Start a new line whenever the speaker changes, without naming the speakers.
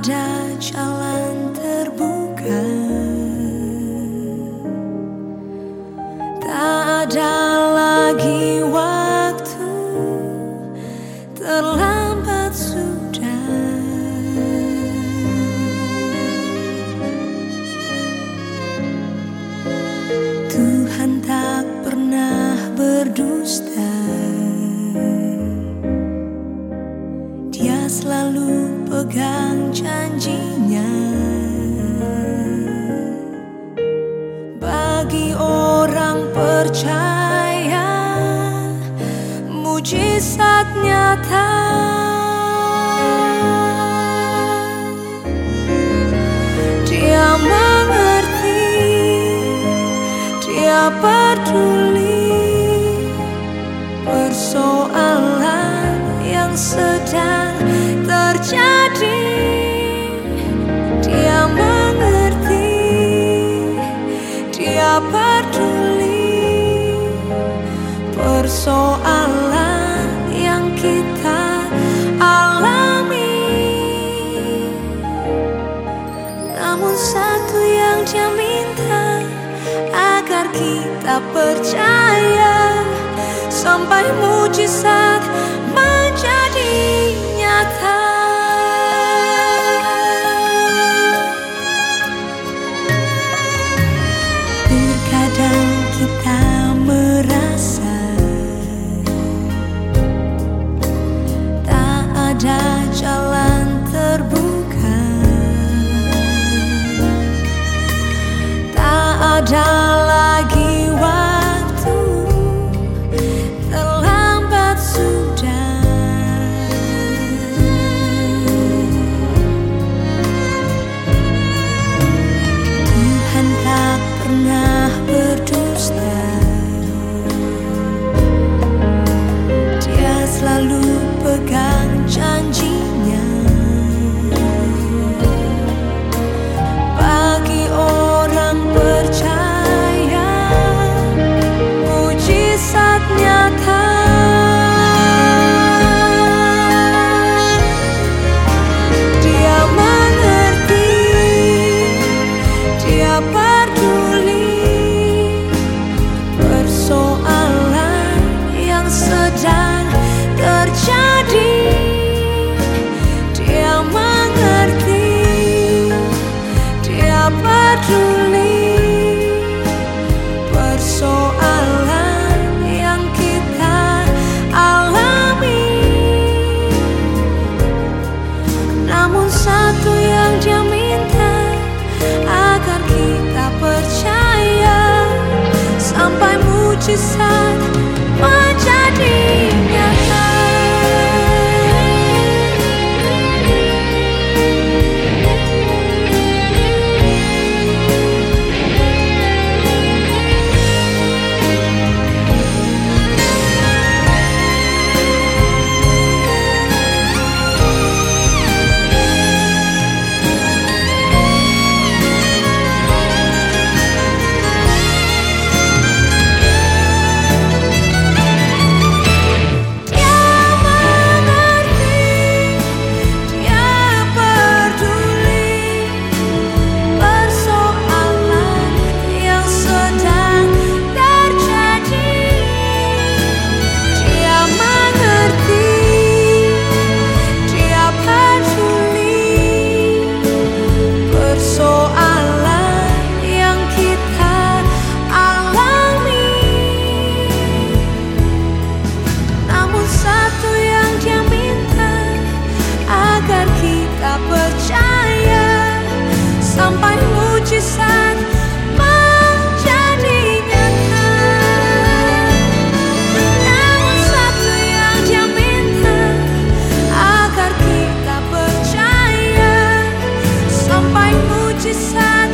ada jalan terbuka. Tak ada lagi waktu. Terlambat sudah. Tuhan tak pernah berdusta. Dia selalu pegang janjinya. Bagi orang percaya Mujizat nyata. Dia mengerti Dia peduli. Persoalan yang sedang kita percaya Sampai mujizat menjadi nyata. Terkadang kita merasa Tak ada jalan terbuka. Tak ada Dia she decided